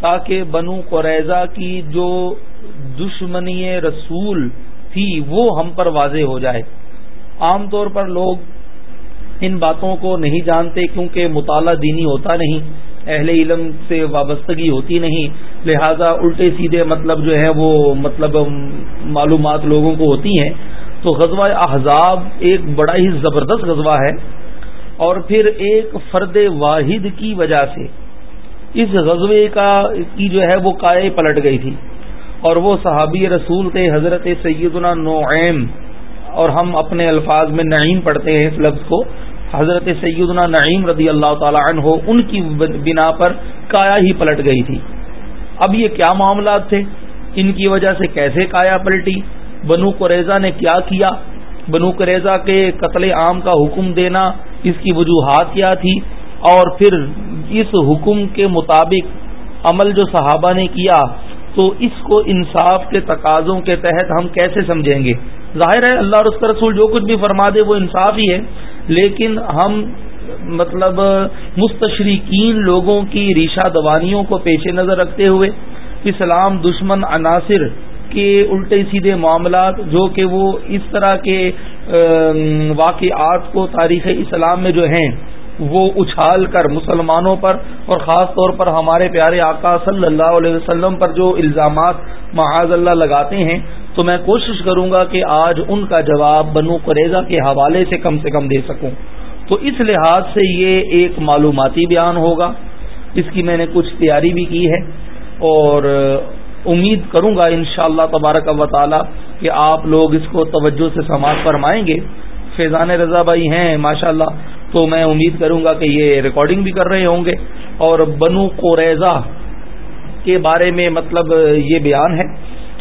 تاکہ بنو قریضہ کی جو دشمنی رسول تھی وہ ہم پر واضح ہو جائے۔ عام طور پر لوگ ان باتوں کو نہیں جانتے کیونکہ مطالعہ دینی ہوتا نہیں، اہل علم سے وابستگی ہوتی نہیں۔ لہذا الٹے سیدھے مطلب جو ہے وہ مطلب معلومات لوگوں کو ہوتی ہیں۔ تو غزوہ احزاب ایک بڑا ہی زبردست غزوہ ہے۔ اور پھر ایک فرد واحد کی وجہ سے اس غزوے کا کی جو ہے وہ کائے پلٹ گئی تھی اور وہ صحابی رسول تھے حضرت سیدنا نعیم اور ہم اپنے الفاظ میں نعیم پڑھتے ہیں اس لفظ کو حضرت سیدنا نعیم رضی اللہ تعالی عنہ ان کی بنا پر کایا ہی پلٹ گئی تھی اب یہ کیا معاملات تھے ان کی وجہ سے کیسے کایا پلٹی بنو قریضہ نے کیا کیا بنو قریضہ کے قتل عام کا حکم دینا اس کی وجوہات کیا تھی اور پھر اس حکم کے مطابق عمل جو صحابہ نے کیا، تو اس کو انصاف کے تقاضوں کے تحت ہم کیسے سمجھیں گے؟ ظاہر ہے اللہ اور اس کا رسول جو کچھ بھی فرما دے وہ انصاف ہی ہے، لیکن ہم مطلب مستشرقین لوگوں کی ریشہ دوانیوں کو پیش نظر رکھتے ہوئے اسلام دشمن عناصر کے الٹے سیدھے معاملات جو کہ وہ اس طرح کے واقعات کو تاریخ اسلام میں جو ہیں وہ اچھال کر مسلمانوں پر اور خاص طور پر ہمارے پیارے آقا صلی اللہ علیہ وسلم پر جو الزامات معاذ اللہ لگاتے ہیں، تو میں کوشش کروں گا کہ آج ان کا جواب بنو قریضہ کے حوالے سے کم سے کم دے سکوں۔ تو اس لحاظ سے یہ ایک معلوماتی بیان ہوگا۔ اس کی میں نے کچھ تیاری بھی کی ہے۔ اور امید کروں گا ان شاء اللہ تبارک و تعالی کہ آپ لوگ اس کو توجہ سے سماعت فرمائیں گے۔ فیضان رضا بھائی ہیں ماشاء اللہ تو میں امید کروں گا کہ یہ ریکارڈنگ بھی کر رہے ہوں گے۔ اور بنو قریضہ کے بارے میں مطلب یہ بیان ہے۔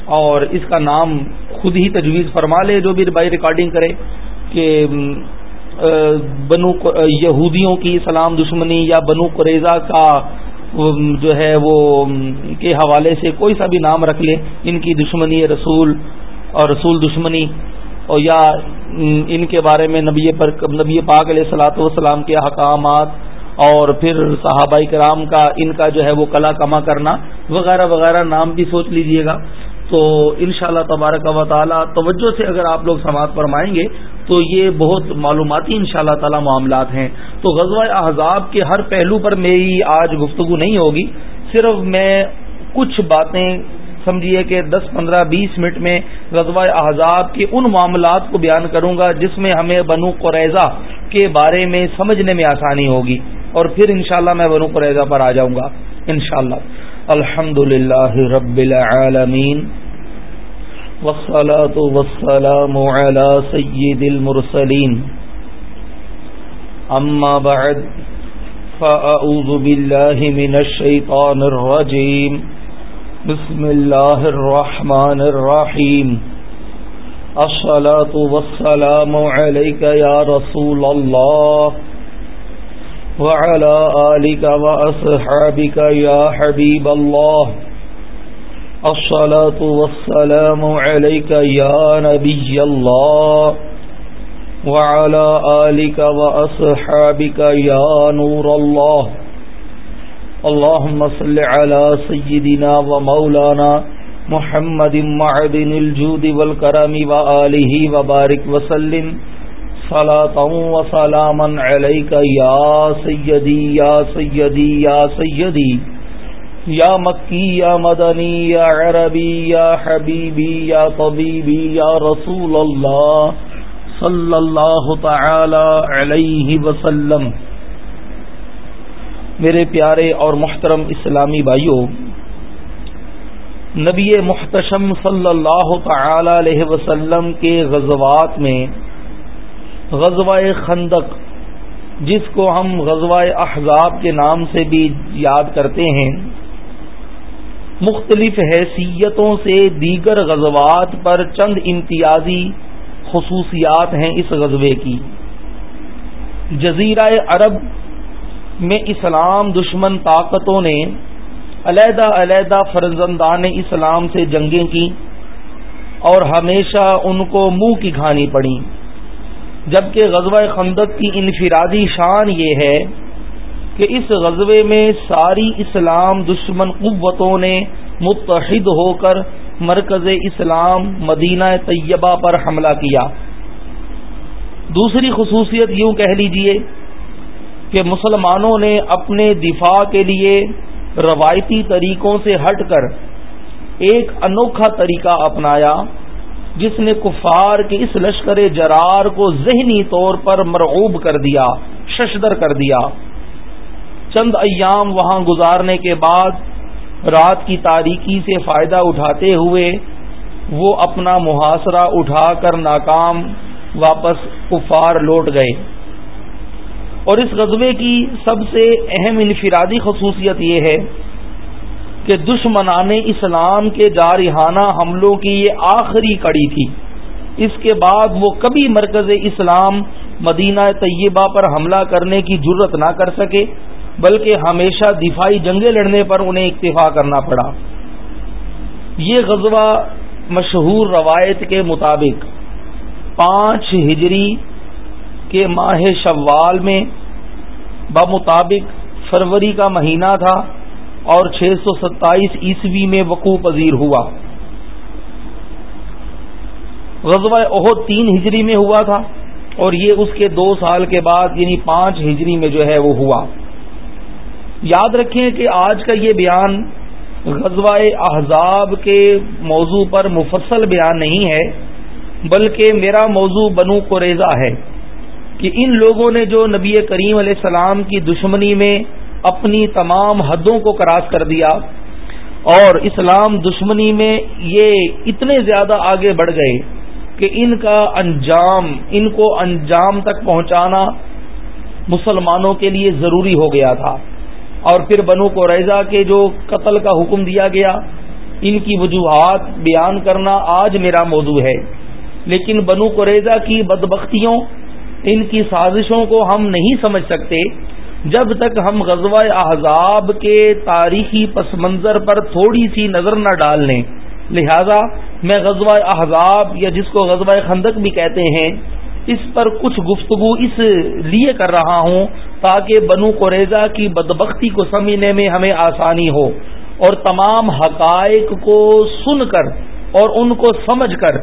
اور اس کا نام خود ہی تجویز فرما لے جو بھی بھائی ریکارڈنگ کرے کہ بنو یہودیوں کی سلام دشمنی یا بنو قریضہ کا جو ہے وہ کے حوالے سے کوئی سا بھی نام رکھ لے۔ ان کی دشمنی رسول اور رسول دشمنی۔ اور یا ان کے بارے میں نبی پر، نبی پاک علیہ سلاۃ والسلام کے احکامات اور پھر صحابہ کرام کا، ان کا جو ہے وہ کلا کما کرنا وغیرہ وغیرہ، نام بھی سوچ لیجیے گا۔ تو ان شاء اللہ تبارک و تعالیٰ توجہ سے اگر آپ لوگ سماعت فرمائیں گے تو یہ بہت معلوماتی ان شاء اللہ تعالی معاملات ہیں۔ تو غزوہ احزاب کے ہر پہلو پر میری آج گفتگو نہیں ہوگی، صرف میں کچھ باتیں سمجھیے کہ دس پندرہ بیس منٹ میں غزوہ احزاب کے ان معاملات کو بیان کروں گا جس میں ہمیں بنو قریضہ کے بارے میں سمجھنے میں آسانی ہوگی اور پھر انشاءاللہ میں بنو قریضہ پر آ جاؤں گا، انشاءاللہ۔ الحمد للہ رب العالمین، والصلاة والسلام على سيد المرسلين أما بعد فأعوذ بالله من الشيطان الرجيم بسم الله الرحمن الرحيم الصلاة والسلام عليك يا رسول الله وعلى آلك وأصحابك يا حبيب الله الصلاة والسلام عليك يا نبي الله وعلى آلك وأصحابك يا نور الله اللهم صل على سيدنا ومولانا محمد معدن الجود والكرم وآله وبارك وسلم. صلاة وسلاما عليك يا سيدي يا سيدي يا سيدي. یا مکی یا مدنی یا عربی یا حبیبی یا طبیبی یا رسول اللہ صلی اللہ تعالی علیہ وسلم. میرے پیارے اور محترم اسلامی بھائیوں، نبی محتشم صلی اللہ تعالی علیہ وسلم کے غزوات میں غزوہ خندق، جس کو ہم غزوہ احزاب کے نام سے بھی یاد کرتے ہیں، مختلف حیثیتوں سے دیگر غزوات پر چند امتیازی خصوصیات ہیں اس غزوے کی۔ جزیرہ عرب میں اسلام دشمن طاقتوں نے، علیحدہ علیحدہ فرزندان اسلام سے جنگیں کی اور ہمیشہ ان کو منہ کی کھانی پڑی۔ جبکہ غزوہ خندق کی انفرادی شان یہ ہے کہ اس غزبے میں ساری اسلام دشمن قوتوں نے متحد ہو کر مرکز اسلام مدینہ طیبہ پر حملہ کیا۔ دوسری خصوصیت یوں کہہ لیجیے کہ مسلمانوں نے اپنے دفاع کے لیے روایتی طریقوں سے ہٹ کر ایک انوکھا طریقہ اپنایا، جس نے کفار کے اس لشکر جرار کو ذہنی طور پر مرعوب کر دیا، ششدر کر دیا۔ چند ایام وہاں گزارنے کے بعد رات کی تاریکی سے فائدہ اٹھاتے ہوئے وہ اپنا محاصرہ اٹھا کر ناکام واپس کفار لوٹ گئے۔ اور اس غزبے کی سب سے اہم انفرادی خصوصیت یہ ہے کہ دشمنان اسلام کے جارحانہ حملوں کی یہ آخری کڑی تھی۔ اس کے بعد وہ کبھی مرکز اسلام مدینہ طیبہ پر حملہ کرنے کی جرت نہ کر سکے، بلکہ ہمیشہ دفاعی جنگیں لڑنے پر انہیں اکتفا کرنا پڑا۔ یہ غزوہ مشہور روایت کے مطابق پانچ ہجری کے ماہ شوال میں بمطابق فروری کا مہینہ تھا اور چھ سو ستائیس عیسوی میں وقوع پذیر ہوا۔ غزوہ عہد تین ہجری میں ہوا تھا اور یہ اس کے دو سال کے بعد یعنی پانچ ہجری میں جو ہے وہ ہوا۔ یاد رکھیں کہ آج کا یہ بیان غزوہ احزاب کے موضوع پر مفصل بیان نہیں ہے، بلکہ میرا موضوع بنو قریضہ ہے۔ کہ ان لوگوں نے جو نبی کریم علیہ السلام کی دشمنی میں اپنی تمام حدوں کو کراس کر دیا اور اسلام دشمنی میں یہ اتنے زیادہ آگے بڑھ گئے کہ ان کا انجام، ان کو انجام تک پہنچانا مسلمانوں کے لیے ضروری ہو گیا تھا۔ اور پھر بنو کو کے جو قتل کا حکم دیا گیا، ان کی وجوہات بیان کرنا آج میرا موضوع ہے۔ لیکن بنو قریضہ کی بدبختیوں ان کی سازشوں کو ہم نہیں سمجھ سکتے، جب تک ہم غزوہ احزاب کے تاریخی پس منظر پر تھوڑی سی نظر نہ ڈال لیں۔ لہذا میں غزوہ احزاب یا جس کو غزوہ خندق بھی کہتے ہیں، اس پر کچھ گفتگو اس لیے کر رہا ہوں تاکہ بنو قریضہ کی بدبختی کو سمجھنے میں ہمیں آسانی ہو اور تمام حقائق کو سن کر اور ان کو سمجھ کر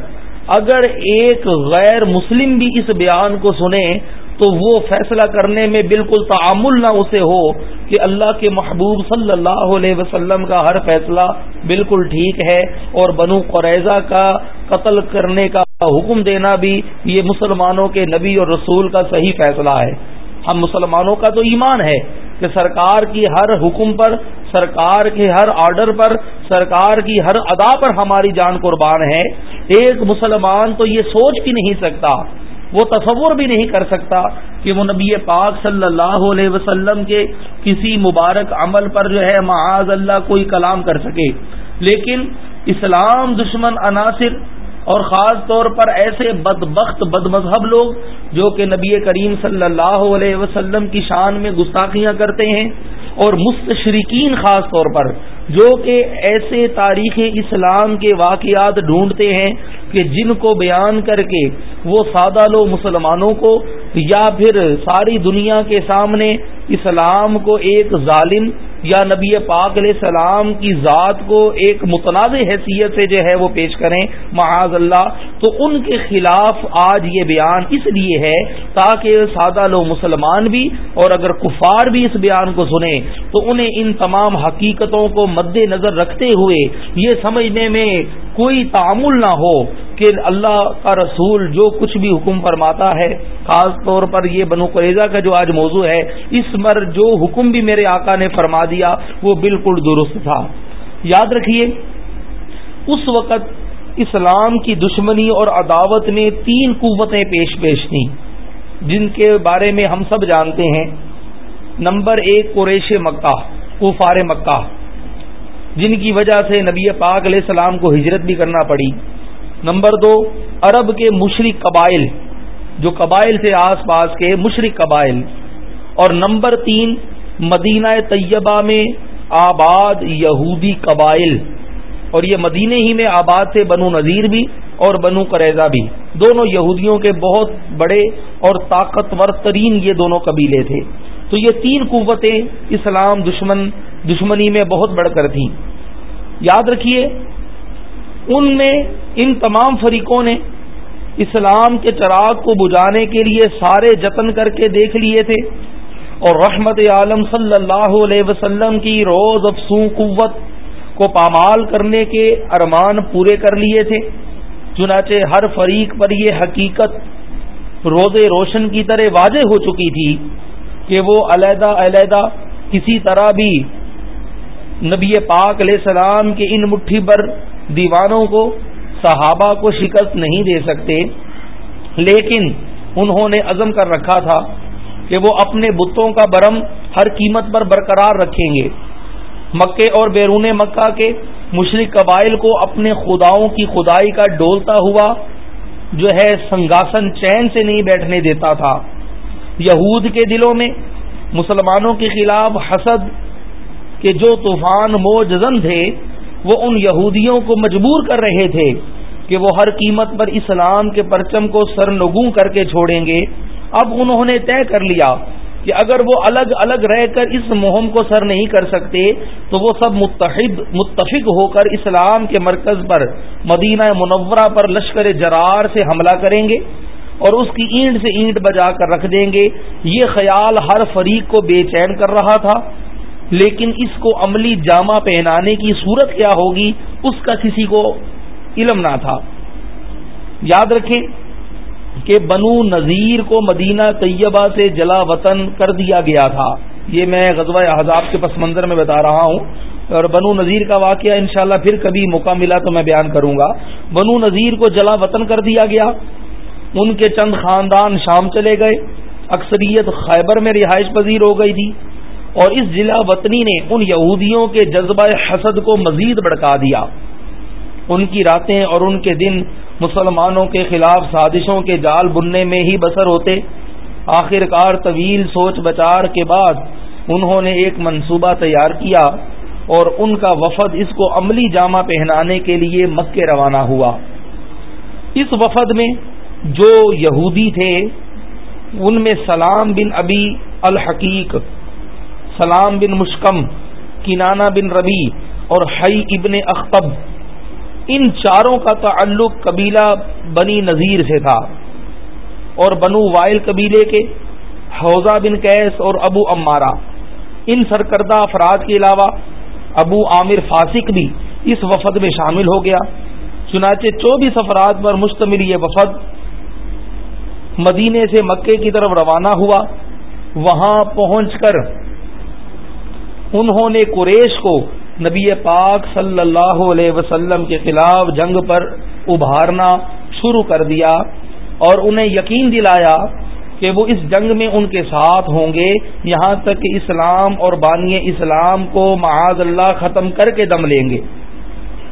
اگر ایک غیر مسلم بھی اس بیان کو سنے تو وہ فیصلہ کرنے میں بالکل تعامل نہ اسے ہو کہ اللہ کے محبوب صلی اللہ علیہ وسلم کا ہر فیصلہ بالکل ٹھیک ہے اور بنو قریضہ کا قتل کرنے کا حکم دینا بھی یہ مسلمانوں کے نبی اور رسول کا صحیح فیصلہ ہے۔ ہم مسلمانوں کا تو ایمان ہے کہ سرکار کی ہر حکم پر، سرکار کے ہر آرڈر پر، سرکار کی ہر ادا پر ہماری جان قربان ہے۔ ایک مسلمان تو یہ سوچ بھی نہیں سکتا، وہ تصور بھی نہیں کر سکتا کہ وہ نبی پاک صلی اللہ علیہ وسلم کے کسی مبارک عمل پر جو ہے معاذ اللہ کوئی کلام کر سکے۔ لیکن اسلام دشمن عناصر اور خاص طور پر ایسے بدبخت بد مذہب لوگ جو کہ نبی کریم صلی اللہ علیہ وسلم کی شان میں گستاخیاں کرتے ہیں اور مستشرقین خاص طور پر جو کہ ایسے تاریخ اسلام کے واقعات ڈھونڈتے ہیں کہ جن کو بیان کر کے وہ سادہ لو مسلمانوں کو یا پھر ساری دنیا کے سامنے اسلام کو ایک ظالم یا نبی پاک علیہ السلام کی ذات کو ایک متنازع حیثیت سے جو ہے وہ پیش کریں، معاذ اللہ، تو ان کے خلاف آج یہ بیان اس لیے ہے تاکہ سادہ لو مسلمان بھی اور اگر کفار بھی اس بیان کو سنیں، تو انہیں ان تمام حقیقتوں کو مد نظر رکھتے ہوئے یہ سمجھنے میں کوئی تعامل نہ ہو۔ کہ اللہ کا رسول جو کچھ بھی حکم فرماتا ہے، خاص طور پر یہ بنو قریضہ کا جو آج موضوع ہے، اس پر جو حکم بھی میرے آقا نے فرما دیا، وہ بالکل درست تھا۔ یاد رکھیے، اس وقت اسلام کی دشمنی اور عداوت میں تین قوتیں پیش پیش تھیں جن کے بارے میں ہم سب جانتے ہیں۔ نمبر ایک، قریش مکہ، کفار مکہ، جن کی وجہ سے نبی پاک علیہ السلام کو ہجرت بھی کرنا پڑی۔ نمبر دو، عرب کے مشرق قبائل، جو قبائل تھے آس پاس کے مشرق قبائل۔ اور نمبر تین، مدینہ طیبہ میں آباد یہودی قبائل۔ اور یہ مدینے ہی میں آباد تھے بنو نذیر بھی اور بنو قریضہ بھی۔ دونوں یہودیوں کے بہت بڑے اور طاقتور ترین یہ دونوں قبیلے تھے۔ تو یہ تین قوتیں اسلام دشمن، دشمنی میں بہت بڑھ کر تھیں۔ یاد رکھیے ان میں ان تمام فریقوں نے اسلام کے چراغ کو بجانے کے لیے سارے جتن کر کے دیکھ لیے تھے اور رحمت عالم صلی اللہ علیہ وسلم کی روز افسوں قوت کو پامال کرنے کے ارمان پورے کر لیے تھے۔ چنانچہ ہر فریق پر یہ حقیقت روز روشن کی طرح واضح ہو چکی تھی کہ وہ علیحدہ علیحدہ کسی طرح بھی نبی پاک علیہ السلام کے ان مٹھی پر دیوانوں کو، صحابہ کو شکست نہیں دے سکتے۔ لیکن انہوں نے عزم کر رکھا تھا کہ وہ اپنے بتوں کا برم ہر قیمت پر برقرار رکھیں گے۔ مکے اور بیرون مکہ کے مشرق قبائل کو اپنے خداؤں کی خدائی کا ڈولتا ہوا جو ہے سنگاسن چین سے نہیں بیٹھنے دیتا تھا۔ یہود کے دلوں میں مسلمانوں کے خلاف حسد کے جو طوفان موجزن تھے وہ ان یہودیوں کو مجبور کر رہے تھے کہ وہ ہر قیمت پر اسلام کے پرچم کو سرنگوں کر کے چھوڑیں گے۔ اب انہوں نے طے کر لیا کہ اگر وہ الگ الگ رہ کر اس مہم کو سر نہیں کر سکتے، تو وہ سب متحد، متفق ہو کر اسلام کے مرکز پر، مدینہ منورہ پر لشکر جرار سے حملہ کریں گے اور اس کی اینٹ سے اینٹ بجا کر رکھ دیں گے۔ یہ خیال ہر فریق کو بے چین کر رہا تھا۔ لیکن اس کو عملی جامہ پہنانے کی صورت کیا ہوگی اس کا کسی کو علم نہ تھا۔ یاد رکھیں کہ بنو نذیر کو مدینہ طیبہ سے جلا وطن کر دیا گیا تھا۔ یہ میں غزوہ احزاب کے پس منظر میں بتا رہا ہوں۔ اور بنو نذیر کا واقعہ انشاءاللہ پھر کبھی موقع ملا تو میں بیان کروں گا۔ بنو نذیر کو جلا وطن کر دیا گیا۔ ان کے چند خاندان شام چلے گئے۔ اکثریت خیبر میں رہائش پذیر ہو گئی تھی۔ اور اس ضلع وطنی نے ان یہودیوں کے جذبہ حسد کو مزید بڑھکا دیا۔ ان کی راتیں اور ان کے دن مسلمانوں کے خلاف سازشوں کے جال بننے میں ہی بسر ہوتے۔ آخر کار طویل سوچ بچار کے بعد انہوں نے ایک منصوبہ تیار کیا اور ان کا وفد اس کو عملی جامہ پہنانے کے لیے مکے روانہ ہوا۔ اس وفد میں جو یہودی تھے، ان میں سلام بن ابی الحقیق سلام بن مشکم کنانا بن ربی اور حی ابن اختب ان چاروں کا تعلق قبیلہ بنی نذیر سے تھا۔ اور بنو وائل قبیلے کے حوضہ بن کیس اور ابو امارا ان سرکردہ افراد کے علاوہ ابو عامر فاسق بھی اس وفد میں شامل ہو گیا۔ چنانچہ چوبیس افراد پر مشتمل یہ وفد مدینے سے مکے کی طرف روانہ ہوا۔ وہاں پہنچ کر انہوں نے قریش کو نبی پاک صلی اللہ علیہ وسلم کے خلاف جنگ پر ابھارنا شروع کر دیا اور انہیں یقین دلایا کہ وہ اس جنگ میں ان کے ساتھ ہوں گے۔ یہاں تک کہ اسلام اور بانی اسلام کو معاذ اللہ ختم کر کے دم لیں گے۔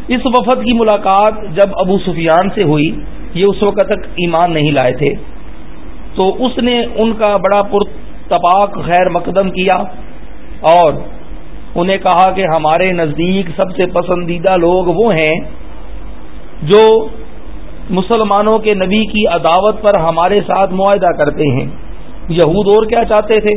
اس وفد کی ملاقات جب ابو سفیان سے ہوئی، یہ اس وقت تک ایمان نہیں لائے تھے۔ تو اس نے ان کا بڑا پرتپاک خیر مقدم کیا اور انہیں کہا کہ ہمارے نزدیک سب سے پسندیدہ لوگ وہ ہیں جو مسلمانوں کے نبی کی عداوت پر ہمارے ساتھ معاہدہ کرتے ہیں۔ یہود اور کیا چاہتے تھے؟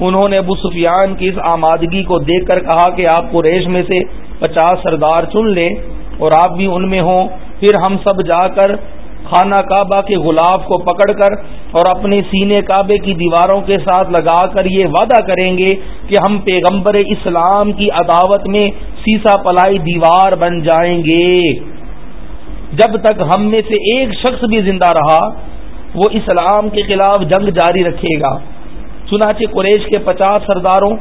انہوں نے ابو سفیان کی اس آمادگی کو دیکھ کر کہا کہ آپ کو ریش میں سے پچاس سردار چن لیں اور آپ بھی ان میں ہوں۔ پھر ہم سب جا کر خانہ کعبہ کے غلاف کو پکڑ کر اور اپنے سینے کعبے کی دیواروں کے ساتھ لگا کر یہ وعدہ کریں گے کہ ہم پیغمبر اسلام کی عداوت میں سیسا پلائی دیوار بن جائیں گے۔ جب تک ہم میں سے ایک شخص بھی زندہ رہا، وہ اسلام کے خلاف جنگ جاری رکھے گا۔ چنانچہ قریش کے پچاس سرداروں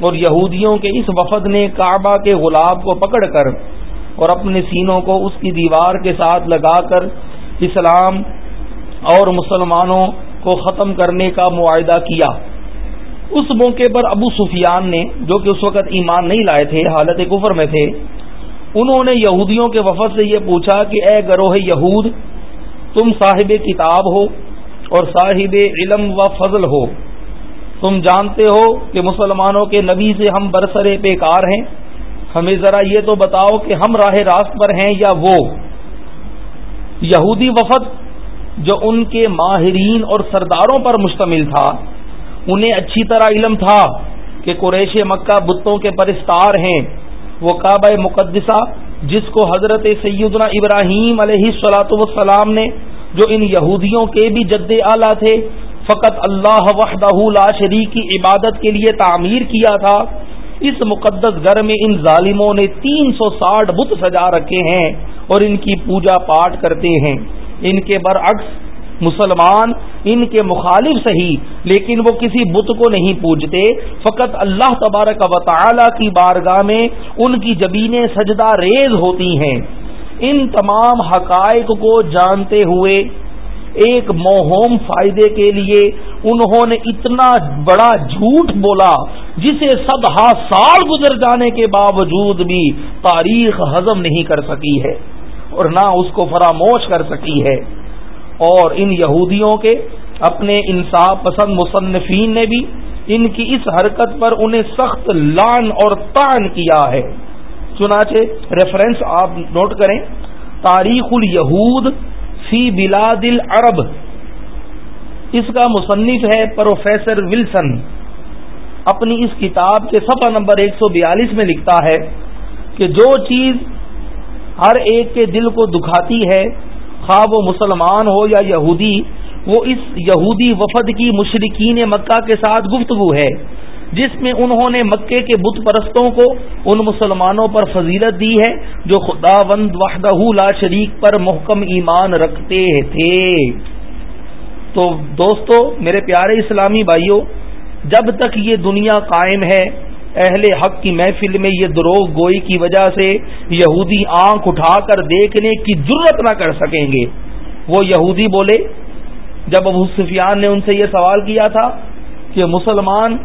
اور یہودیوں کے اس وفد نے کعبہ کے غلاب کو پکڑ کر اور اپنے سینوں کو اس کی دیوار کے ساتھ لگا کر اسلام اور مسلمانوں کو ختم کرنے کا معاہدہ کیا۔ اس موقع پر ابو سفیان نے، جو کہ اس وقت ایمان نہیں لائے تھے، حالت کفر میں تھے، انہوں نے یہودیوں کے وفد سے یہ پوچھا کہ، اے گروہ یہود، تم صاحب کتاب ہو اور صاحب علم و فضل ہو۔ تم جانتے ہو کہ مسلمانوں کے نبی سے ہم برسرے بیکار ہیں۔ ہمیں ذرا یہ تو بتاؤ کہ ہم راہ راست پر ہیں یا وہ؟ یہودی وفد جو ان کے ماہرین اور سرداروں پر مشتمل تھا، انہیں اچھی طرح علم تھا کہ قریش مکہ بتوں کے پرستار ہیں۔ وہ کعبہ مقدسہ، جس کو حضرت سیدنا ابراہیم علیہ السلاۃ والسلام نے، جو ان یہودیوں کے بھی جد اعلیٰ تھے، فقط اللہ وحدہ لا شریک کی عبادت کے لیے تعمیر کیا تھا۔ اس مقدس گھر میں ان ظالموں نے تین سو ساٹھ بت سجا رکھے ہیں۔ اور ان کی پوجا پاٹ کرتے ہیں۔ ان کے برعکس مسلمان ان کے مخالف صحیح، لیکن وہ کسی بت کو نہیں پوجتے۔ فقط اللہ تبارک و تعالی کی بارگاہ میں ان کی جبینیں سجدہ ریز ہوتی ہیں۔ ان تمام حقائق کو جانتے ہوئے ایک موہوم فائدے کے لیے انہوں نے اتنا بڑا جھوٹ بولا، جسے سب سال گزر جانے کے باوجود بھی تاریخ ہضم نہیں کر سکی ہے۔ اور نہ اس کو فراموش کر سکی ہے۔ اور ان یہودیوں کے اپنے انصاف پسند مصنفین نے بھی ان کی اس حرکت پر انہیں سخت لان اور تان کیا ہے۔ چنانچہ ریفرنس آپ نوٹ کریں، تاریخ الیہود فی بلاد العرب۔ اس کا مصنف ہے پروفیسر ولسن اپنی اس کتاب کے صفحہ نمبر ایک سو بیالیس میں لکھتا ہے کہ جو چیز ہر ایک کے دل کو دکھاتی ہے خواہ وہ مسلمان ہو یا یہودی، وہ اس یہودی وفد کی مشرقین مکہ کے ساتھ گفتگو ہے، جس میں انہوں نے مکے کے بت پرستوں کو ان مسلمانوں پر فضیلت دی ہے، جو خدا وند وحدہ لا شریک پر محکم ایمان رکھتے تھے۔ تو دوستو، میرے پیارے اسلامی بھائیوں جب تک یہ دنیا قائم ہے اہل حق کی محفل میں یہ دروغ گوئی کی وجہ سے یہودی آنکھ اٹھا کر دیکھنے کی ضرورت نہ کر سکیں گے۔ وہ یہودی بولے، جب ابو سفیان نے ان سے یہ سوال کیا تھا کہ مسلمان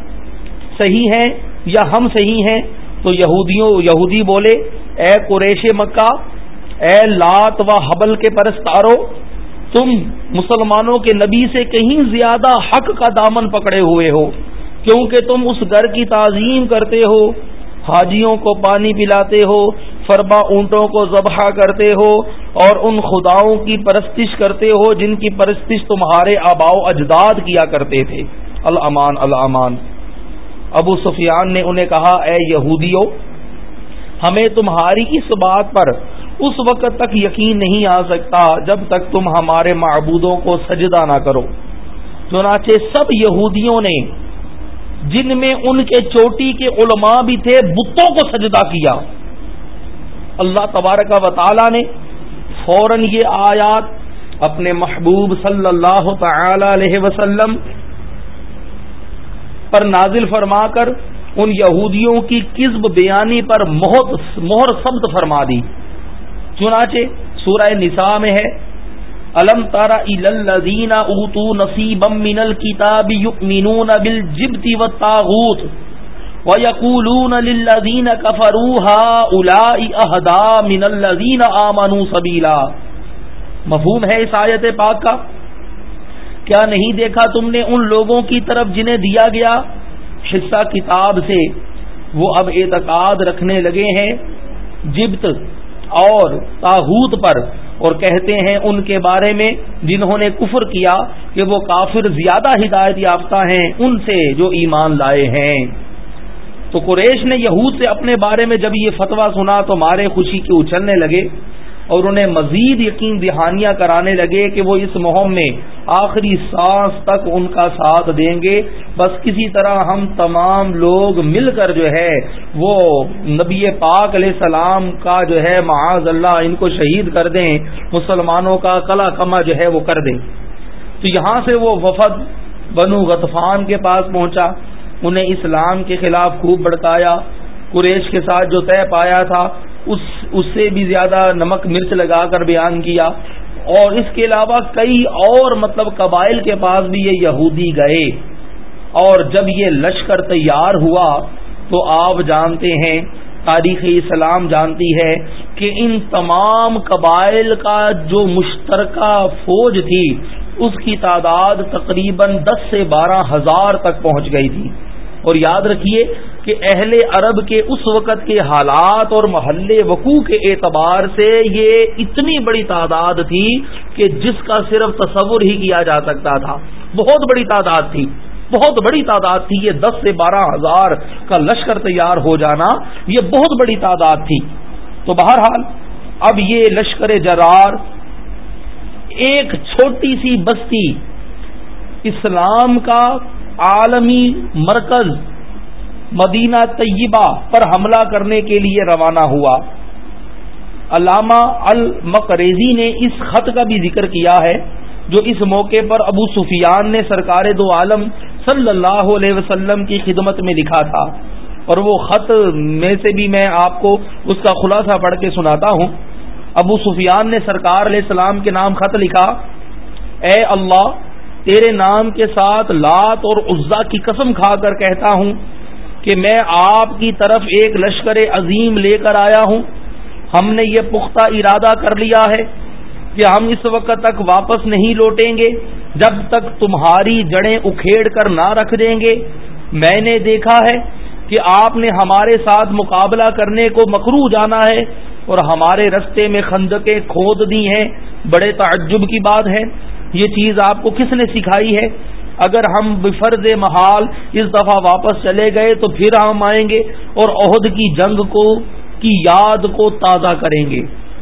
صحیح ہیں یا ہم صحیح ہیں، تو یہودیوں، یہودی بولے، اے قریش مکہ، اے لات و حبل کے پرستارو تم مسلمانوں کے نبی سے کہیں زیادہ حق کا دامن پکڑے ہوئے ہو۔ کیونکہ تم اس گھر کی تعظیم کرتے ہو، حاجیوں کو پانی پلاتے ہو فربا اونٹوں کو ذبح کرتے ہو، اور ان خداؤں کی پرستش کرتے ہو جن کی پرستش تمہارے آباؤ اجداد کیا کرتے تھے۔ الامان الامان۔ ابو سفیان نے انہیں کہا، اے یہودیوں، ہمیں تمہاری اس بات پر اس وقت تک یقین نہیں آ سکتا جب تک تم ہمارے معبودوں کو سجدہ نہ کرو۔ چنانچہ سب یہودیوں نے جن میں ان کے چوٹی کے علماء بھی تھے، بتوں کو سجدہ کیا۔ اللہ تبارک و تعالی نے فوراً یہ آیات اپنے محبوب صلی اللہ تعالی علیہ وسلم پر نازل فرما کر ان یہودیوں کی قزب بیانی پر مہر سبت فرما دی۔ چنانچہ سورہ نساء میں ہے۔ الم تارا الذین اوتو نصیبا من الكتاب یؤمنون بالجبت والطاغوت ويقولون للذین كفروا هؤلاء اهدى من الذین آمنوا سبیلا مفہوم ہے اس آیت پاک کا کیا نہیں دیکھا تم نے ان لوگوں کی طرف جنہیں دیا گیا حصہ کتاب سے وہ اب اعتقاد رکھنے لگے ہیں جبت اور تاحود پر اور کہتے ہیں ان کے بارے میں جنہوں نے کفر کیا کہ وہ کافر زیادہ ہدایت یافتہ ہیں، ان سے جو ایمان لائے ہیں۔ تو قریش نے یہود سے اپنے بارے میں جب یہ فتویٰ سنا تو مارے خوشی کے اچھلنے لگے۔ اور انہیں مزید یقین دہانیاں کرانے لگے کہ وہ اس مہم میں آخری سانس تک ان کا ساتھ دیں گے۔ بس کسی طرح ہم تمام لوگ مل کر جو ہے وہ نبی پاک علیہ السلام کا جو ہے معاذ اللہ ان کو شہید کر دیں، مسلمانوں کا کلا کما جو ہے وہ کر دیں۔ تو یہاں سے وہ وفد بنو غطفان کے پاس پہنچا۔ انہیں اسلام کے خلاف خوب بڑکایا قریش کے ساتھ جو طے پایا تھا اس اس سے بھی زیادہ نمک مرچ لگا کر بیان کیا اور اس کے علاوہ کئی اور مطلب قبائل کے پاس بھی یہ یہودی گئے اور جب یہ لشکر تیار ہوا تو آپ جانتے ہیں، تاریخ اسلام جانتی ہے کہ ان تمام قبائل کا جو مشترکہ فوج تھی، اس کی تعداد تقریباً دس سے بارہ ہزار تک پہنچ گئی تھی۔ اور یاد رکھیے کہ اہل عرب کے اس وقت کے حالات اور محلے وقوع کے اعتبار سے یہ اتنی بڑی تعداد تھی کہ جس کا صرف تصور ہی کیا جا سکتا تھا۔ بہت بڑی تعداد تھی۔ بہت بڑی تعداد تھی یہ دس سے بارہ ہزار کا لشکر تیار ہو جانا۔ یہ بہت بڑی تعداد تھی۔ تو بہرحال اب یہ لشکر جرار ایک چھوٹی سی بستی اسلام کا عالمی مرکز مدینہ طیبہ پر حملہ کرنے کے لیے روانہ ہوا۔ علامہ المقریزی نے اس خط کا بھی ذکر کیا ہے، جو اس موقع پر ابو سفیان نے سرکار دو عالم صلی اللہ علیہ وسلم کی خدمت میں لکھا تھا۔ اور وہ خط میں سے بھی میں آپ کو اس کا خلاصہ پڑھ کے سناتا ہوں۔ ابو سفیان نے سرکار علیہ السلام کے نام خط لکھا، اے اللہ تیرے نام کے ساتھ لات اور عزا کی قسم کھا کر کہتا ہوں کہ میں آپ کی طرف ایک لشکر عظیم لے کر آیا ہوں۔ ہم نے یہ پختہ ارادہ کر لیا ہے کہ ہم اس وقت تک واپس نہیں لوٹیں گے۔ جب تک تمہاری جڑیں اکھیڑ کر نہ رکھ دیں گے۔ میں نے دیکھا ہے کہ آپ نے ہمارے ساتھ مقابلہ کرنے کو مکرو جانا ہے اور ہمارے رستے میں خندقیں کھود دی ہیں۔ بڑے تعجب کی بات ہے۔ یہ چیز آپ کو کس نے سکھائی ہے؟ اگر ہم بفرض محال اس دفعہ واپس چلے گئے تو پھر ہم آئیں گے اور عہد کی جنگ کو، کی یاد کو تازہ کریں گے۔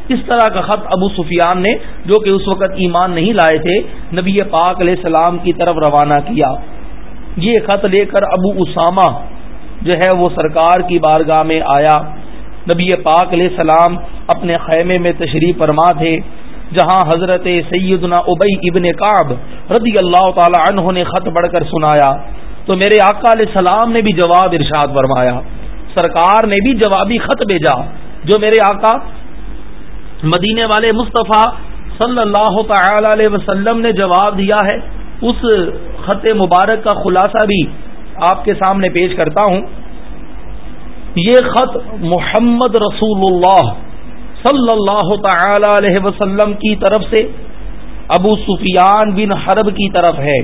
اس طرح کا خط ابو سفیان نے، جو کہ اس وقت ایمان نہیں لائے تھے، نبی پاک علیہ السلام کی طرف روانہ کیا۔ یہ خط لے کر ابو اسامہ جو ہے وہ سرکار کی بارگاہ میں آیا۔ نبی پاک علیہ السلام اپنے خیمے میں تشریف فرما تھے۔ جہاں حضرت سیدنا ابئی ابن کاب رضی اللہ تعالی عنہ نے خط پڑھ کر سنایا، تو میرے آقا علیہ السلام نے بھی جواب ارشاد فرمایا۔ سرکار نے بھی جوابی خط بھیجا، جو میرے آقا مدینے والے مصطفیٰ صلی اللہ تعالی علیہ وسلم نے جواب دیا ہے۔ اس خط مبارک کا خلاصہ بھی آپ کے سامنے پیش کرتا ہوں۔ یہ خط محمد رسول اللہ صلی اللہ تعالی علیہ وسلم کی طرف سے ابو سفیان بن حرب کی طرف ہے۔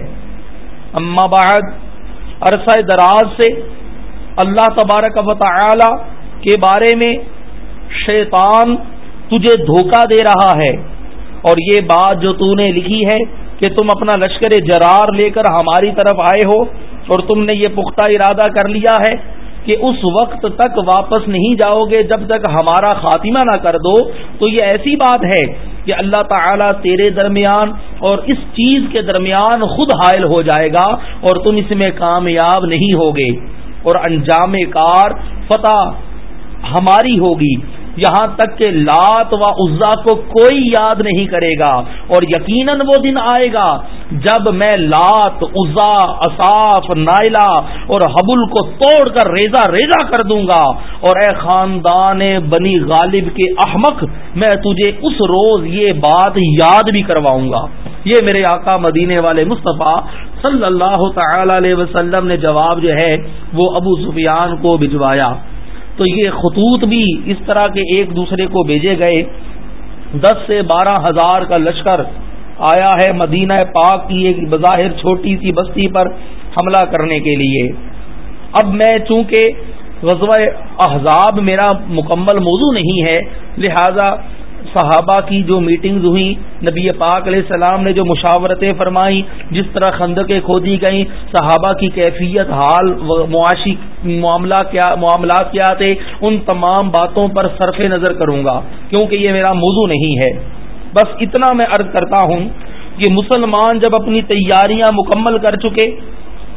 اما بعد، عرصہ دراز سے اللہ تبارک و تعالی کے بارے میں شیطان تجھے دھوکہ دے رہا ہے۔ اور یہ بات جو تو نے لکھی ہے کہ تم اپنا لشکر جرار لے کر ہماری طرف آئے ہو اور تم نے یہ پختہ ارادہ کر لیا ہے۔ کہ اس وقت تک واپس نہیں جاؤ گے جب تک ہمارا خاتمہ نہ کر دو تو یہ ایسی بات ہے کہ اللہ تعالیٰ تیرے درمیان اور اس چیز کے درمیان خود حائل ہو جائے گا اور تم اس میں کامیاب نہیں ہوگے اور انجام کار فتح ہماری ہوگی یہاں تک کہ لات و عزا کو کوئی یاد نہیں کرے گا اور یقیناً وہ دن آئے گا جب میں لات، عزا اصاف نائلہ اور حبل کو توڑ کر ریزا ریزا کر دوں گا اور اے خاندان بنی غالب کے احمق، میں تجھے اس روز یہ بات یاد بھی کرواؤں گا۔ یہ میرے آقا مدینے والے مصطفیٰ صلی اللہ تعالی علیہ وسلم نے جواب جو ہے وہ ابو سفیان کو بھجوایا۔ تو یہ خطوط بھی اس طرح کے ایک دوسرے کو بھیجے گئے۔ دس سے بارہ ہزار کا لشکر آیا ہے مدینہ پاک کی ایک بظاہر چھوٹی سی بستی پر حملہ کرنے کے لیے۔ اب میں چونکہ غزوہ احزاب میرا مکمل موضوع نہیں ہے، لہذا صحابہ کی جو میٹنگز ہوئی نبی پاک علیہ السلام نے جو مشاورتیں فرمائی جس طرح خندقیں کھودی گئیں، صحابہ کی کیفیت، حال، معاشی معاملات کیا تھے، ان تمام باتوں پر صرف نظر کروں گا، کیونکہ یہ میرا موضوع نہیں ہے۔ بس اتنا میں عرض کرتا ہوں کہ مسلمان جب اپنی تیاریاں مکمل کر چکے،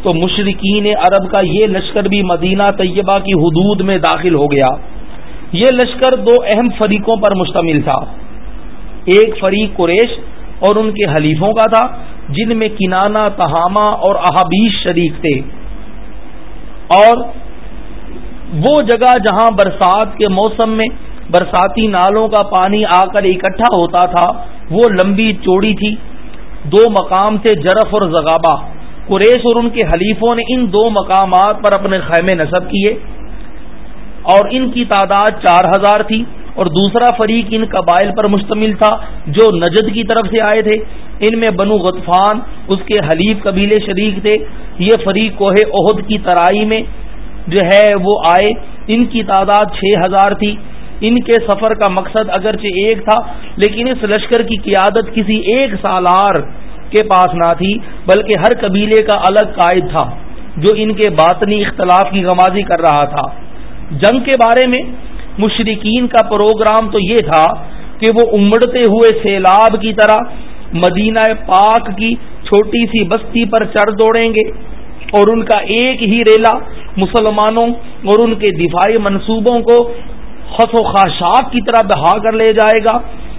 تو مشرقین عرب کا یہ لشکر بھی مدینہ طیبہ کی حدود میں داخل ہو گیا۔ یہ لشکر دو اہم فریقوں پر مشتمل تھا۔ ایک فریق قریش اور ان کے حلیفوں کا تھا، جن میں کنانا تہامہ اور احابیش شریک تھے۔ اور وہ جگہ جہاں برسات کے موسم میں برساتی نالوں کا پانی آ کر اکٹھا ہوتا تھا، وہ لمبی چوڑی تھی۔ دو مقام تھے، جرف اور زغابہ۔ قریش اور ان کے حلیفوں نے ان دو مقامات پر اپنے خیمے نصب کیے۔ اور ان کی تعداد چار ہزار تھی اور دوسرا فریق ان قبائل پر مشتمل تھا جو نجد کی طرف سے آئے تھے۔ ان میں بنو غطفان، اس کے حلیف قبیلے شریک تھے۔ یہ فریق کوہ عہد کی ترائی میں جو ہے وہ آئے۔ ان کی تعداد چھ ہزار تھی۔ ان کے سفر کا مقصد اگرچہ ایک تھا، لیکن اس لشکر کی قیادت کسی ایک سالار کے پاس نہ تھی، بلکہ ہر قبیلے کا الگ قائد تھا، جو ان کے باطنی اختلاف کی غمازی کر رہا تھا۔ جنگ کے بارے میں مشرقین کا پروگرام تو یہ تھا کہ وہ امڑتے ہوئے سیلاب کی طرح مدینہ پاک کی چھوٹی سی بستی پر چڑھ دوڑیں گے اور ان کا ایک ہی ریلا مسلمانوں اور ان کے دفاعی منصوبوں کو خس و خاشاک کی طرح بہا کر لے جائے گا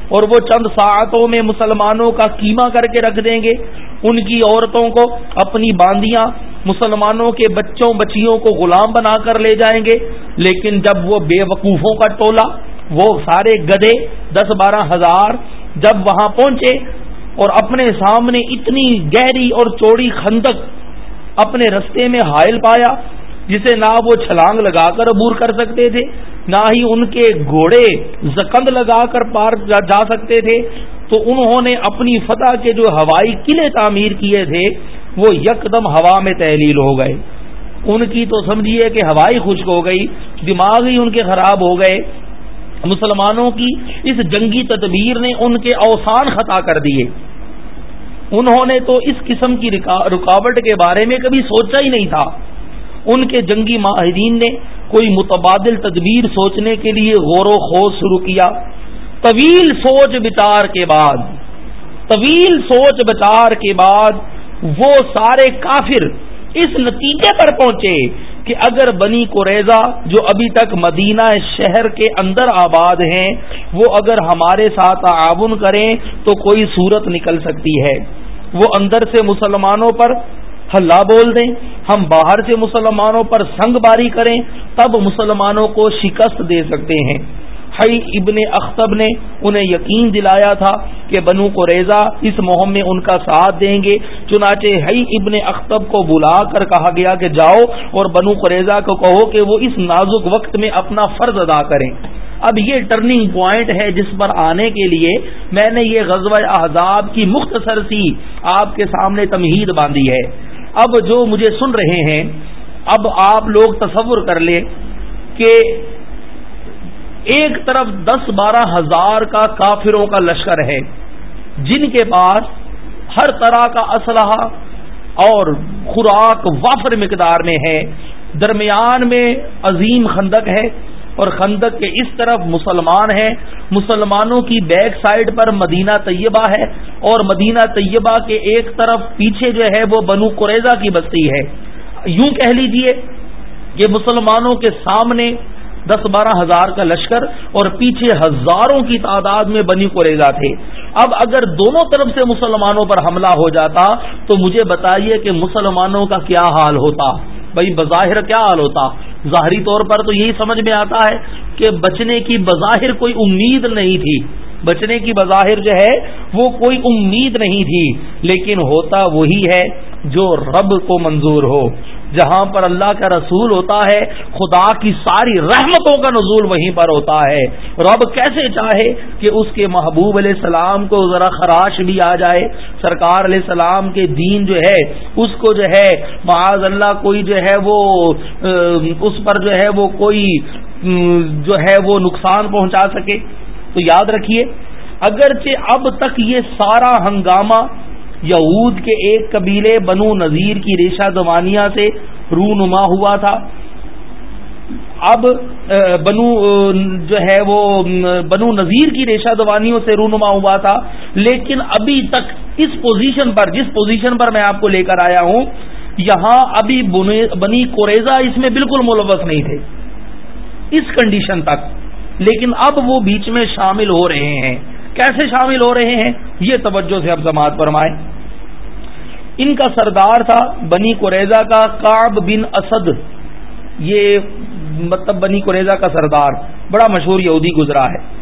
اور وہ چند ساعتوں میں مسلمانوں کا کیما کر کے رکھ دیں گے۔ ان کی عورتوں کو اپنی باندیاں مسلمانوں کے بچوں بچیوں کو غلام بنا کر لے جائیں گے۔ لیکن جب وہ بے وقوفوں کا ٹولہ، وہ سارے گدے دس بارہ ہزار جب وہاں پہنچے اور اپنے سامنے اتنی گہری اور چوڑی خندق اپنے رستے میں حائل پایا، جسے نہ وہ چھلانگ لگا کر عبور کر سکتے تھے، نہ ہی ان کے گھوڑے زکند لگا کر پار جا سکتے تھے، تو انہوں نے اپنی فتح کے جو ہوائی قلعے تعمیر کیے تھے، وہ یکدم ہوا میں تحلیل ہو گئے۔ ان کی تو سمجھیے کہ ہوائی خشک ہو گئی، دماغ ہی ان کے خراب ہو گئے۔ مسلمانوں کی اس جنگی تدبیر نے ان کے اوسان خطا کر دیے۔ انہوں نے تو اس قسم کی رکاوٹ کے بارے میں کبھی سوچا ہی نہیں تھا۔ ان کے جنگی ماہرین نے کوئی متبادل تدبیر سوچنے کے لیے غور و خوض شروع کیا۔ طویل سوچ بچار کے بعد، طویل سوچ بچار کے بعد وہ سارے کافر اس نتیجے پر پہنچے کہ اگر بنی کو ریزا جو ابھی تک مدینہ شہر کے اندر آباد ہیں، وہ اگر ہمارے ساتھ تعاون کریں تو کوئی صورت نکل سکتی ہے۔ وہ اندر سے مسلمانوں پر ہلا بول دیں، ہم باہر سے مسلمانوں پر سنگ باری کریں، تب مسلمانوں کو شکست دے سکتے ہیں۔ ہئی ابن اختب نے انہیں یقین دلایا تھا کہ بنو کو ریزا اس مہم میں ان کا ساتھ دیں گے۔ چنانچہ ہئی ابن اختب کو بلا کر کہا گیا کہ جاؤ اور بنو قریضہ کو کہو کہ وہ اس نازک وقت میں اپنا فرض ادا کریں۔ اب یہ ٹرننگ پوائنٹ ہے جس پر آنے کے لیے میں نے یہ غزوہ احزاب کی مختصر سی آپ کے سامنے تمہید باندھی ہے۔ اب جو مجھے سن رہے ہیں، اب آپ لوگ تصور کر لیں کہ ایک طرف دس بارہ ہزار کا کافروں کا لشکر ہے، جن کے پاس ہر طرح کا اسلحہ اور خوراک وافر مقدار میں ہے۔ درمیان میں عظیم خندق ہے اور خندق کے اس طرف مسلمان ہیں۔ مسلمانوں کی بیک سائڈ پر مدینہ طیبہ ہے اور مدینہ طیبہ کے ایک طرف پیچھے جو ہے وہ بنو قریضہ کی بستی ہے۔ یوں کہہ لیجیے کہ مسلمانوں کے سامنے دس بارہ ہزار کا لشکر اور پیچھے ہزاروں کی تعداد میں بنی قریضہ تھے۔ اب اگر دونوں طرف سے مسلمانوں پر حملہ ہو جاتا تو مجھے بتائیے کہ مسلمانوں کا کیا حال ہوتا۔ بھائی، بظاہر کیا حال ہوتا؟ ظاہری طور پر تو یہی سمجھ میں آتا ہے کہ بچنے کی بظاہر کوئی امید نہیں تھی۔ بچنے کی بظاہر جو ہے وہ کوئی امید نہیں تھی، لیکن ہوتا وہی ہے جو رب کو منظور ہو۔ جہاں پر اللہ کا رسول ہوتا ہے، خدا کی ساری رحمتوں کا نزول وہیں پر ہوتا ہے۔ رب کیسے چاہے کہ اس کے محبوب علیہ السلام کو ذرا خراش بھی آ جائے۔ سرکار علیہ السلام کے دین جو ہے، اس کو جو ہے، معاذ اللہ کوئی جو ہے وہ اس پر جو ہے وہ کوئی جو ہے وہ نقصان پہنچا سکے۔ تو یاد رکھیے، اگرچہ اب تک یہ سارا ہنگامہ یہود کے ایک قبیلے بنو نذیر کی ریشہ زمانیہ سے رونما ہوا تھا۔ اب بنو جو ہے وہ بنو نذیر کی ریشہ دوانیوں سے رونما ہوا تھا۔ لیکن ابھی تک اس پوزیشن پر، جس پوزیشن پر میں آپ کو لے کر آیا ہوں، یہاں ابھی بنی کوریزا اس میں بالکل ملوث نہیں تھے۔ اس کنڈیشن تک۔ لیکن اب وہ بیچ میں شامل ہو رہے ہیں۔ کیسے شامل ہو رہے ہیں؟ یہ توجہ سے اب سماعت فرمائے۔ ان کا سردار تھا بنی قریضہ کا کاب بن اسد۔ یہ مطلب بنی قریضہ کا سردار۔ بڑا مشہور یہودی گزرا ہے۔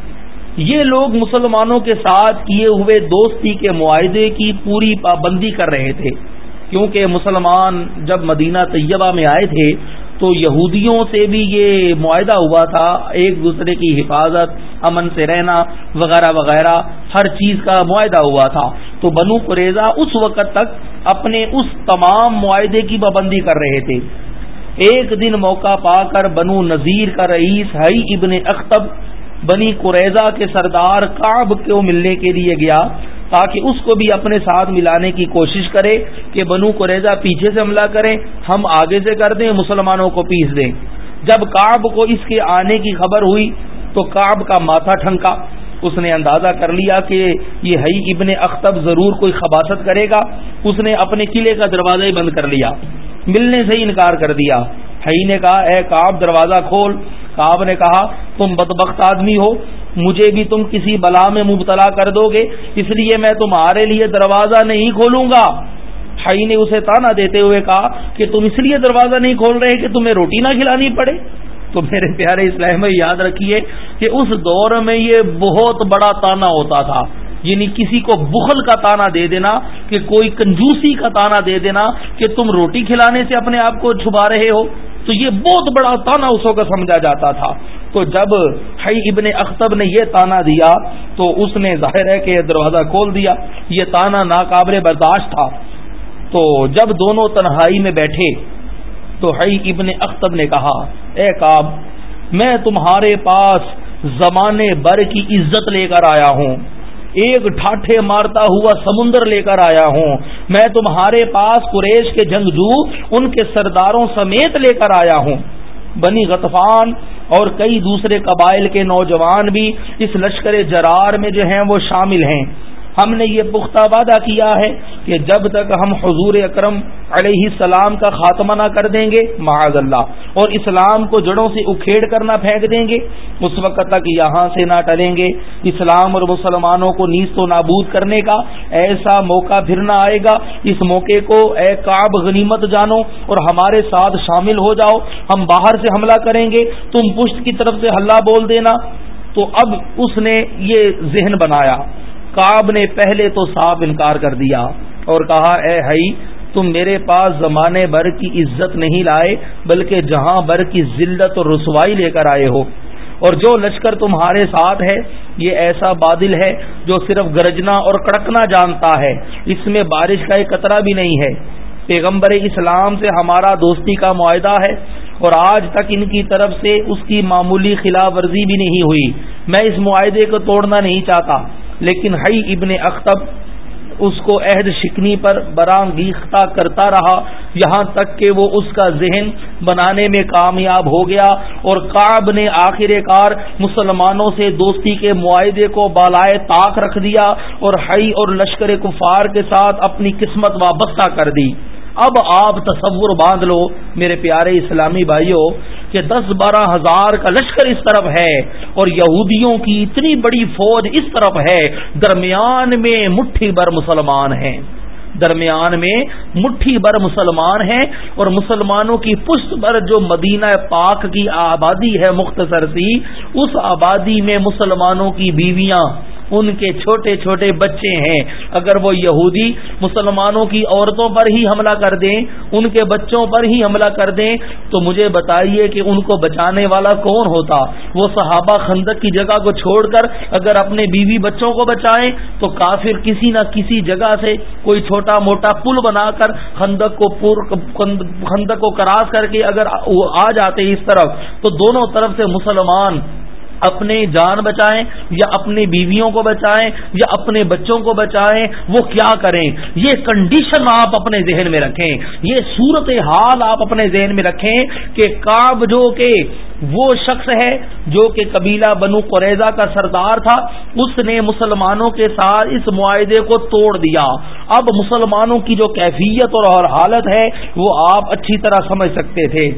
یہ لوگ مسلمانوں کے ساتھ کیے ہوئے دوستی کے معاہدے کی پوری پابندی کر رہے تھے۔ کیونکہ مسلمان جب مدینہ طیبہ میں آئے تھے تو یہودیوں سے بھی یہ معاہدہ ہوا تھا، ایک دوسرے کی حفاظت، امن سے رہنا، وغیرہ وغیرہ، ہر چیز کا معاہدہ ہوا تھا۔ تو بنو قریضہ اس وقت تک اپنے اس تمام معاہدے کی پابندی کر رہے تھے۔ ایک دن موقع پا کر بنو نذیر کا رئیس ہئی ابن اختب بنی قریضہ کے سردار کاب کو ملنے کے لیے گیا؟ تاکہ اس کو بھی اپنے ساتھ ملانے کی کوشش کرے کہ بنو کو ریزا پیچھے سے حملہ کریں، ہم آگے سے کر دیں، مسلمانوں کو پیس دیں۔ جب کاب کو اس کے آنے کی خبر ہوئی تو کاب کا ماتھا ٹھنکا۔ اس نے اندازہ کر لیا کہ یہ ہئی ابن اختب ضرور کوئی خباست کرے گا۔ اس نے اپنے قلعے کا دروازہ ہی بند کر لیا۔ ملنے سے ہی انکار کر دیا۔ ہئی نے کہا، اے کاب دروازہ کھول۔ کاب نے کہا، تم بدبخت آدمی ہو، مجھے بھی تم کسی بلا میں مبتلا کر دو گے اس لیے میں تمہارے لیے دروازہ نہیں کھولوں گا. ہائی نے اسے تانا دیتے ہوئے کہا کہ تم اس لیے دروازہ نہیں کھول رہے کہ تمہیں روٹی نہ کھلانی پڑے۔ تو میرے پیارے اسلام میں یاد رکھیے کہ اس دور میں یہ بہت بڑا تانا ہوتا تھا۔ یعنی کسی کو بخل کا تانا دے دینا، کہ کوئی کنجوسی کا تانا دے دینا کہ تم روٹی کھلانے سے اپنے آپ کو چھپا رہے ہو۔ تو یہ بہت بڑا تانا اس کو سمجھا جاتا تھا۔ تو جب ہئی ابن اختب نے یہ تانا دیا، تو اس نے ظاہر ہے کہ دروازہ کھول دیا۔ یہ تانا ناقابل برداشت تھا۔ تو جب دونوں تنہائی میں بیٹھے، تو ہئی ابن اختب نے کہا، اے کاب میں تمہارے پاس زمانے بر کی عزت لے کر آیا ہوں۔ ایک ٹھاٹھے مارتا ہوا سمندر لے کر آیا ہوں۔ میں تمہارے پاس قریش کے جنگجو ان کے سرداروں سمیت لے کر آیا ہوں۔ بنی غطفان اور کئی دوسرے قبائل کے نوجوان بھی اس لشکر جرار میں جو ہیں وہ شامل ہیں۔ ہم نے یہ پختہ وعدہ کیا ہے کہ جب تک ہم حضور اکرم علیہ السلام کا خاتمہ نہ کر دیں گے، معاذ اللہ، اور اسلام کو جڑوں سے اکھیڑ کر نہ پھینک دیں گے، اس وقت تک یہاں سے نہ ٹلیں گے۔ اسلام اور مسلمانوں کو نیز و نابود کرنے کا ایسا موقع پھر نہ آئے گا۔ اس موقع کو، اے کاب غنیمت جانو اور ہمارے ساتھ شامل ہو جاؤ۔ ہم باہر سے حملہ کریں گے، تم پشت کی طرف سے ہلہ بول دینا۔ تو اب اس نے یہ ذہن بنایا۔ کاب نے پہلے تو صاف انکار کر دیا اور کہا، اے ہائی تم میرے پاس زمانے بھر کی عزت نہیں لائے، بلکہ جہاں بھر کی ذلت اور رسوائی لے کر آئے ہو۔ اور جو لشکر تمہارے ساتھ ہے، یہ ایسا بادل ہے جو صرف گرجنا اور کڑکنا جانتا ہے۔ اس میں بارش کا ایک قطرہ بھی نہیں ہے۔ پیغمبر اسلام سے ہمارا دوستی کا معاہدہ ہے اور آج تک ان کی طرف سے اس کی معمولی خلاف ورزی بھی نہیں ہوئی۔ میں اس معاہدے کو توڑنا نہیں چاہتا۔ لیکن ہئی ابن اختب اس کو عہد شکنی پر برانگیختہ کرتا رہا۔ یہاں تک کہ وہ اس کا ذہن بنانے میں کامیاب ہو گیا اور کاب نے آخر کار مسلمانوں سے دوستی کے معاہدے کو بالائے طاق رکھ دیا اور ہئی اور لشکر کفار کے ساتھ اپنی قسمت وابستہ کر دی۔ اب آپ تصور باندھ لو میرے پیارے اسلامی بھائیوں کہ دس بارہ ہزار کا لشکر اس طرف ہے اور یہودیوں کی اتنی بڑی فوج اس طرف ہے، درمیان میں مٹھی بھر مسلمان ہیں۔ درمیان میں مٹھی بھر مسلمان ہیں اور مسلمانوں کی پشت پر جو مدینہ پاک کی آبادی ہے مختصر سی، اس آبادی میں مسلمانوں کی بیویاں ان کے چھوٹے چھوٹے بچے ہیں۔ اگر وہ یہودی مسلمانوں کی عورتوں پر ہی حملہ کر دیں، ان کے بچوں پر ہی حملہ کر دیں، تو مجھے بتائیے کہ ان کو بچانے والا کون ہوتا؟ وہ صحابہ خندق کی جگہ کو چھوڑ کر اگر اپنے بیوی بچوں کو بچائیں، تو کافر کسی نہ کسی جگہ سے کوئی چھوٹا موٹا پل بنا کر خندق کو پور، خندق کو کراس کر کے اگر آ جاتے اس طرف، تو دونوں طرف سے مسلمان اپنے جان بچائیں یا اپنی بیویوں کو بچائیں یا اپنے بچوں کو بچائیں، وہ کیا کریں؟ یہ کنڈیشن آپ اپنے ذہن میں رکھیں۔ یہ صورت حال آپ اپنے ذہن میں رکھیں کہ کاب جو کہ وہ شخص ہے، جو کہ قبیلہ بنو قریضہ کا سردار تھا، اس نے مسلمانوں کے ساتھ اس معاہدے کو توڑ دیا۔ اب مسلمانوں کی جو کیفیت اور حالت ہے، وہ آپ اچھی طرح سمجھ سکتے تھے۔